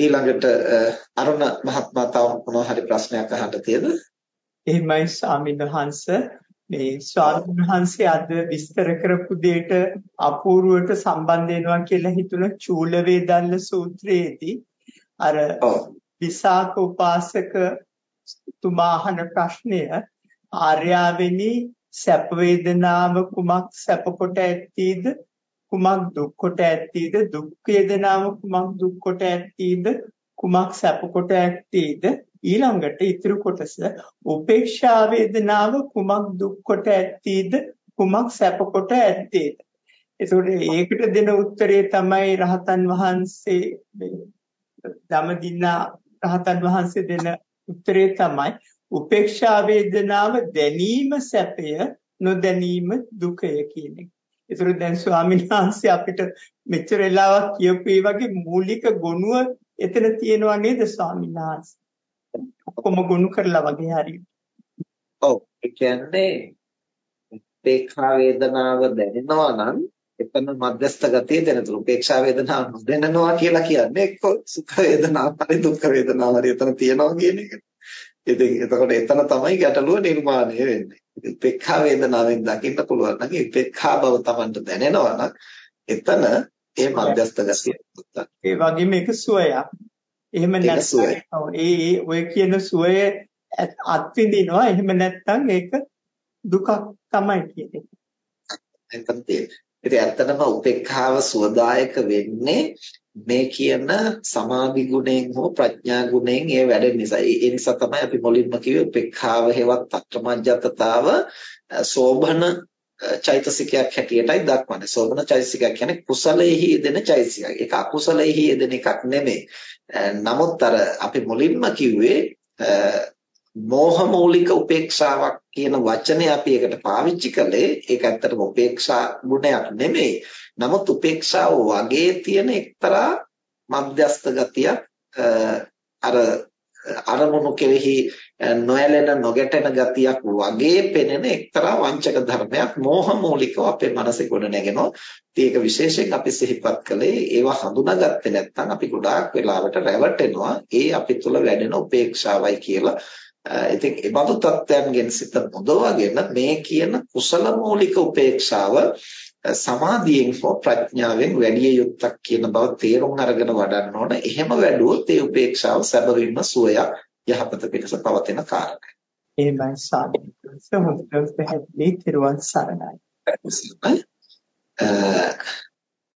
ඊළඟට අරුණ මහත්මයා තව මොනවා හරි ප්‍රශ්නයක් අහන්න තියෙද? එහෙමයි ස්වාමීන් වහන්ස. මේ ස්වාමීන් වහන්සේ අද විස්තර කරපු දෙයට අපූර්වට සම්බන්ධ වෙනවා කියලා හිතුණ චූල වේදල්ල සූත්‍රයේදී. අර විසාක උපාසක තුමා අහන ප්‍රශ්නය ආර්යාවෙනි සැප වේදනාව කුමක් සැප කොට ඇත්තීද කුමක් දුක් කොට ඇත්තීද දුක් වේදනාව කුමක් දුක් කොට ඇත්තීද කුමක් සැප කොට ඇත්තීද ඊළඟට ඊතුරු කොටස උපේක්ෂා වේදනාව කුමක් දුක් කොට ඇත්තීද කුමක් සැප කොට ඇත්තීද ඒකට ඒකට දෙන උත්තරේ තමයි රහතන් වහන්සේ ධම්මදින්නා රහතන් වහන්සේ දෙන උත්තරේ තමයි උපේක්ෂා වේදනාව දැනීම සැපය නොදැනීම දුකය කියන එක. ඒතර දැන් ස්වාමීන් වහන්සේ අපිට මෙච්චර වෙලාවක් කියපු වගේ මූලික ගුණුව එතන තියෙනවා නේද ස්වාමීන් වහන්සේ? ඔක්කොම ගුණ කරලා වගේ හරියට. ඔව් ඒ කියන්නේ උපේක්ෂා වේදනාව දැනෙනවා නම් එතන මධ්‍යස්ථ ගතිය දැනතුරු උපේක්ෂා වේදනාව නොදැනෙනවා කියලා කියන්නේ එක්ක සුඛ වේදනාව හරි දුක්ඛ වේදනාව හරි එතන තියෙනවා කියන එක. ඉතින් එතකොට එතන තමයි ගැටලුව නිර්මාණය වෙන්නේ. උපේක්ඛා වේදනාවෙන් දකින්න පුළුවන් නම් උපේක්ඛා බව Tamanට දැනෙනවා නම් එතන ඒ මධ්‍යස්ථ ගතිය. ඒ වගේම ඒක සුවයක්. එහෙම නැත්නම් ඒ ඔය කියන සුවය අත්විඳිනවා. එහෙම නැත්නම් ඒක දුකක් තමයි කියන්නේ. එතන තියෙන්නේ. ඉතින් ඇත්තටම උපේක්ඛාව සුවදායක වෙන්නේ මේ කියන සමාධි ගුණයෙන් හෝ ප්‍රඥා ගුණයෙන් ඒ වැඩෙන නිසා. ඒ නිසා තමයි අපි මුලින්ම කිව්වේ උපේක්ඛාව හේවත් අත්‍රමජ්ජතතාව සෝභන චෛතසිකයක් හැටියටයි දක්වන්නේ. සෝභන චෛතසිකයක් කියන්නේ කුසලයේහි යෙදෙන චෛතසිකයක්. ඒක අකුසලයේහි යෙදෙන එකක් නෙමෙයි. නමුත් අර අපි මුලින්ම කිව්වේ මෝහ මූලික උපේක්ෂාවක් කියන වචනේ අපි ඒකට පාවිච්චි කළේ ඒක ඇත්තටම උපේක්ෂා ගුණයක් නෙමෙයි. නමුත් උපේක්ෂාව වගේ තියෙන එක්තරා මධ්‍යස්ත ගතියක් අර අරමුණු කෙරෙහි නොයැලෙන නොගැටෙන ගතියක් වගේ පෙනෙන එක්තරා වංචක ධර්මයක් මෝහ මූලිකව අපේ මනසේ ගොඩ නැගෙනවා. ඒක විශේෂයෙන් අපි සිහිපත් කළේ ඒවා හඳුනාගත්තේ නැත්නම් අපි ගොඩාක් වෙලාවට රැවටෙනවා. ඒ අපි තුල වැඩෙන උපේක්ෂාවයි කියලා ඉතින් ඒ බඳු තත්ත්වයන්ගෙන් සිත මුදවගෙන මේ කියන කුසල මූලික උපේක්ෂාව සමාධියෙන් හෝ ප්‍රඥාවෙන් වැඩි යුක්තක් කියන බව තේරුම් අරගෙන වඩන්න ඕන. එහෙම වැඩුවොත් ඒ උපේක්ෂාව සැබවින්ම සුවයක් යහපත පිණිස පවතින කාරණයක්. එහෙමයි සාදු. සමුද්‍රස් පැහැදිලි තිරුවන් සරණයි.